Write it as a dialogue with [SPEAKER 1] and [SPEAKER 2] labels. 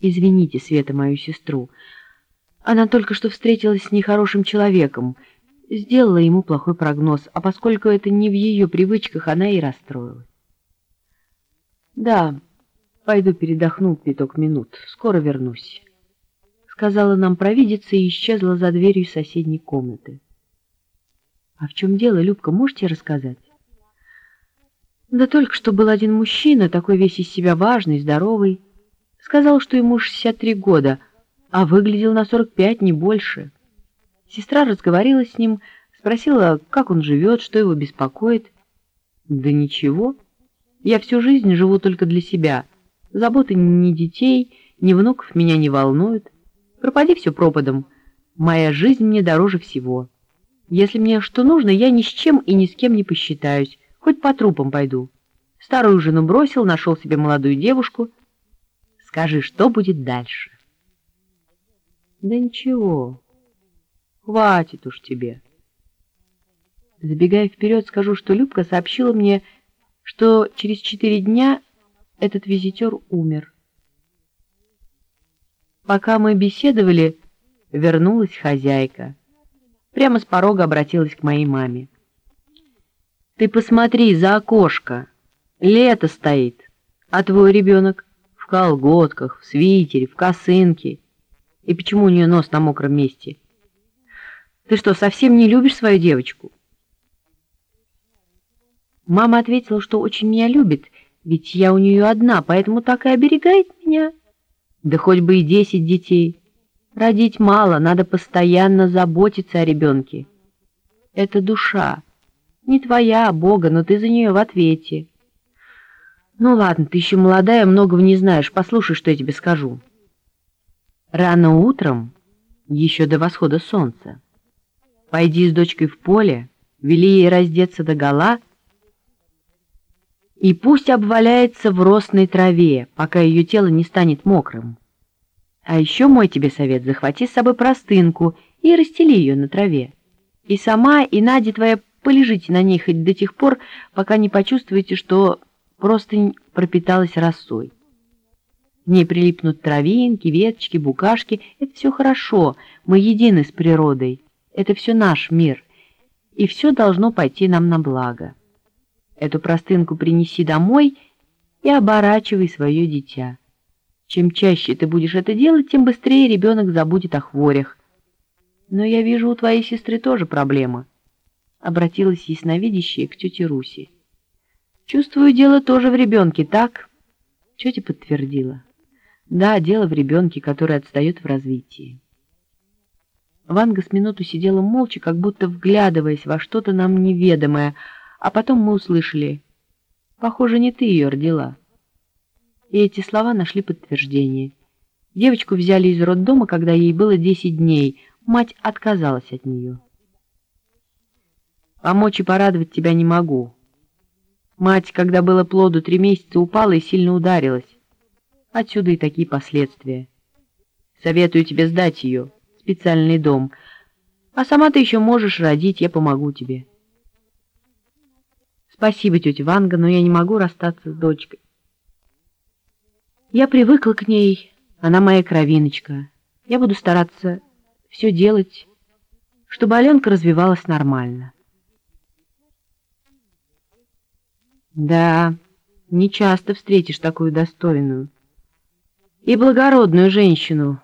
[SPEAKER 1] Извините, Света, мою сестру. Она только что встретилась с нехорошим человеком, сделала ему плохой прогноз, а поскольку это не в ее привычках, она и расстроилась. Да, пойду передохну пяток минут, скоро вернусь. Сказала нам провидица и исчезла за дверью соседней комнаты. А в чем дело, Любка, можете рассказать? Да только что был один мужчина, такой весь из себя важный, здоровый, Сказал, что ему 63 года, а выглядел на 45, не больше. Сестра разговаривала с ним, спросила, как он живет, что его беспокоит. Да ничего. Я всю жизнь живу только для себя. Заботы ни детей, ни внуков меня не волнуют. Пропади все пропадом. Моя жизнь мне дороже всего. Если мне что нужно, я ни с чем и ни с кем не посчитаюсь, хоть по трупам пойду. Старую жену бросил, нашел себе молодую девушку — Скажи, что будет дальше? Да ничего, хватит уж тебе. Забегая вперед, скажу, что Любка сообщила мне, что через четыре дня этот визитер умер. Пока мы беседовали, вернулась хозяйка. Прямо с порога обратилась к моей маме. «Ты посмотри за окошко, лето стоит, а твой ребенок колготках, в свитере, в косынке. И почему у нее нос на мокром месте? Ты что, совсем не любишь свою девочку? Мама ответила, что очень меня любит, ведь я у нее одна, поэтому так и оберегает меня. Да хоть бы и десять детей. Родить мало, надо постоянно заботиться о ребенке. Это душа. Не твоя, а Бога, но ты за нее в ответе. Ну ладно, ты еще молодая, многого не знаешь. Послушай, что я тебе скажу. Рано утром, еще до восхода солнца, пойди с дочкой в поле, вели ей раздеться до гола, и пусть обваляется в росной траве, пока ее тело не станет мокрым. А еще мой тебе совет, захвати с собой простынку и расстели ее на траве. И сама, и Надя твоя полежите на ней хоть до тех пор, пока не почувствуете, что простынь пропиталась росой. В ней прилипнут травинки, веточки, букашки. Это все хорошо, мы едины с природой. Это все наш мир, и все должно пойти нам на благо. Эту простынку принеси домой и оборачивай свое дитя. Чем чаще ты будешь это делать, тем быстрее ребенок забудет о хворях. Но я вижу, у твоей сестры тоже проблема. Обратилась ясновидящая к тете Руси. Чувствую, дело тоже в ребенке, так? Тетя подтвердила. Да, дело в ребенке, который отстает в развитии. Ванга с минуту сидела молча, как будто вглядываясь во что-то нам неведомое, а потом мы услышали. Похоже, не ты ее родила. И эти слова нашли подтверждение. Девочку взяли из роддома, когда ей было десять дней. Мать отказалась от нее. «Помочь и порадовать тебя не могу», Мать, когда было плоду три месяца, упала и сильно ударилась. Отсюда и такие последствия. Советую тебе сдать ее, специальный дом. А сама ты еще можешь родить, я помогу тебе. Спасибо, тетя Ванга, но я не могу расстаться с дочкой. Я привыкла к ней, она моя кровиночка. Я буду стараться все делать, чтобы Аленка развивалась нормально. Да, не часто встретишь такую достойную и благородную женщину,